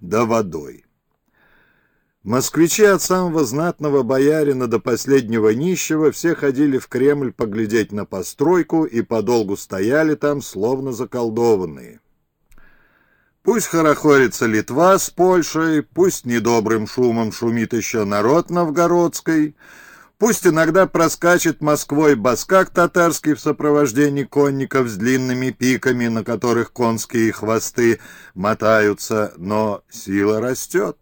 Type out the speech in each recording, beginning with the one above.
да водой. Москвичи от самого знатного боярина до последнего нищего все ходили в Кремль поглядеть на постройку и подолгу стояли там, словно заколдованные. Пусть хорохорится Литва с Польшей, пусть недобрым шумом шумит еще народ новгородской, пусть иногда проскачет Москвой баскак татарский в сопровождении конников с длинными пиками, на которых конские хвосты мотаются, но сила растет.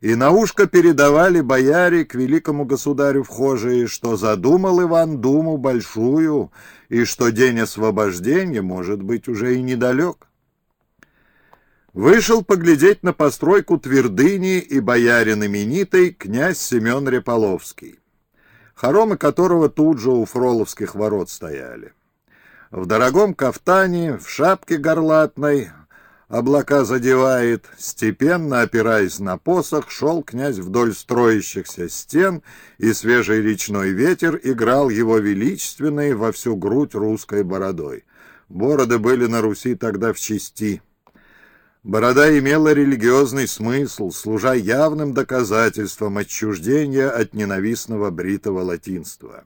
И на ушко передавали бояре к великому государю вхожие, что задумал Иван Думу большую, и что день освобождения может быть уже и недалек. Вышел поглядеть на постройку твердыни и боярин именитый князь Семен Реполовский, хоромы которого тут же у Фроловских ворот стояли. В дорогом кафтане, в шапке горлатной, облака задевает, степенно опираясь на посох, шел князь вдоль строящихся стен, и свежий речной ветер играл его величественной во всю грудь русской бородой. Бороды были на Руси тогда в чести. Борода имела религиозный смысл, служа явным доказательством отчуждения от ненавистного бритого латинства.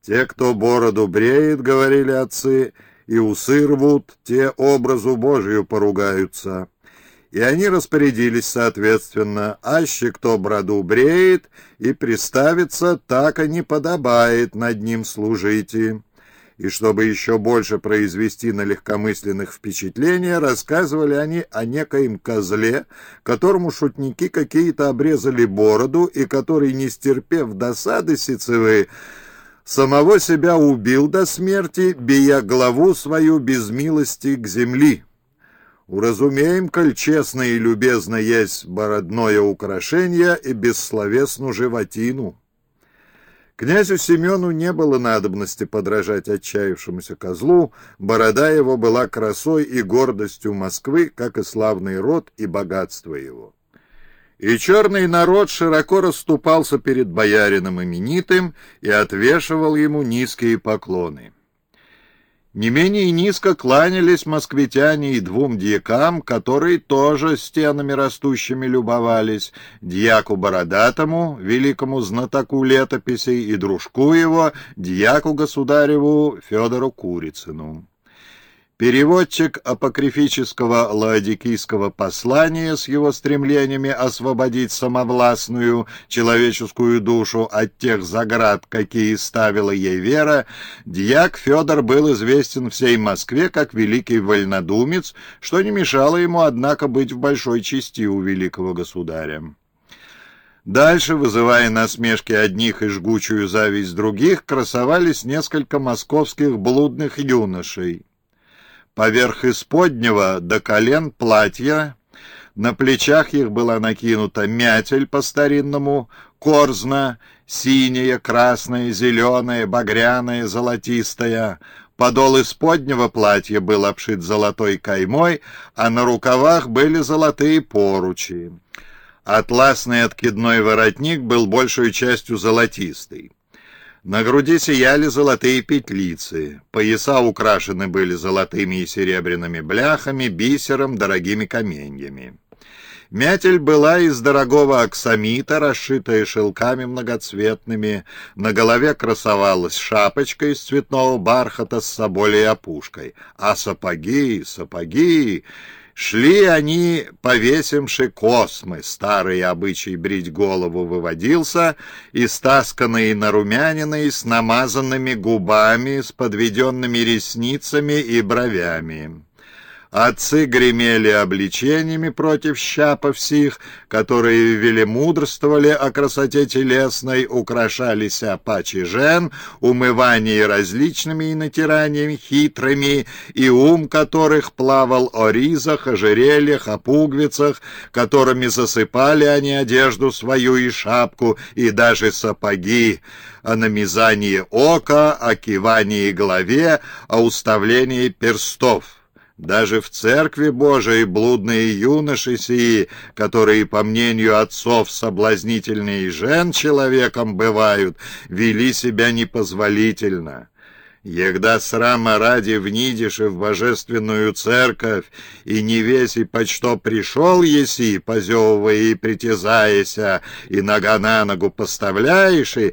«Те, кто бороду бреет, — говорили отцы, — и усы рвут, те образу Божию поругаются. И они распорядились соответственно, аще кто броду бреет и приставится, так и не подобает над ним служите. И чтобы еще больше произвести на легкомысленных впечатления, рассказывали они о некоем козле, которому шутники какие-то обрезали бороду, и который, не стерпев досады сицевы, самого себя убил до смерти, бия главу свою без милости к земли. Уразумеем, коль честно и любезно есть бородное украшение и бессловесну животину. Князю Семену не было надобности подражать отчаявшемуся козлу, борода его была красой и гордостью Москвы, как и славный род и богатство его. И черный народ широко расступался перед боярином именитым и отвешивал ему низкие поклоны. Не менее низко кланялись москвитяне и двум дьякам, которые тоже стенами растущими любовались, дьяку Бородатому, великому знатоку летописей, и дружку его, дьяку государеву Федору Курицыну. Переводчик апокрифического лаодикийского послания с его стремлениями освободить самовластную человеческую душу от тех заград, какие ставила ей вера, дьяк Федор был известен всей Москве как великий вольнодумец, что не мешало ему, однако, быть в большой части у великого государя. Дальше, вызывая насмешки одних и жгучую зависть других, красовались несколько московских блудных юношей. Поверх исподнего до колен платья, на плечах их была накинута мятель по-старинному, корзна, синяя, красная, зеленая, багряная, золотистая. Подол исподнего платья был обшит золотой каймой, а на рукавах были золотые поручи. Атласный откидной воротник был большей частью золотистый. На груди сияли золотые петлицы, пояса украшены были золотыми и серебряными бляхами, бисером, дорогими каменьями. Мятель была из дорогого аксамита, расшитая шелками многоцветными. На голове красовалась шапочка из цветного бархата с соболей опушкой. А сапоги, сапоги... Шли они, повесимши космы, старый обычай брить голову выводился, и стасканные нарумяненные с намазанными губами, с подведенными ресницами и бровями. Отцы гремели обличениями против щапов сих, которые велемудрствовали о красоте телесной, украшались пачи жен, умывание различными и натираниями хитрыми, и ум которых плавал о ризах, ожерельях, о пуговицах, которыми засыпали они одежду свою и шапку, и даже сапоги, о намизании ока, о кивании голове, о уставлении перстов. Даже в церкви Божией блудные юноши сии, которые, по мнению отцов, соблазнительнее жен человеком бывают, вели себя непозволительно. Егда срама ради внидишь в божественную церковь, и не веси под что пришел еси, позевывая и притязаяся, и нога на ногу поставляешь, и